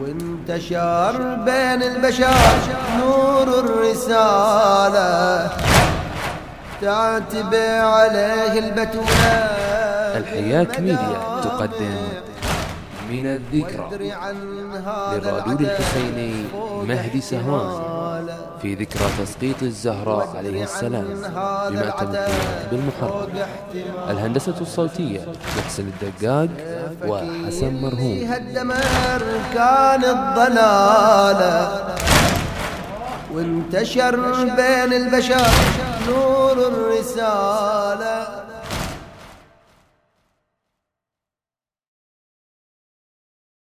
وانتشر بين البشر نور الرسالة تعتب عليه البتولة الحياك ميديا تقدم من الذكرى للرادود الحسيني مهدي سهوان. في ذكرى تسقيط الزهراء عليه السلام بمأتم بالمحرم. الهندسة الصوتية محسن الدقاق وحسن مرهوم الدمر كان الضلالة وانتشر بين البشر نور الرسالة.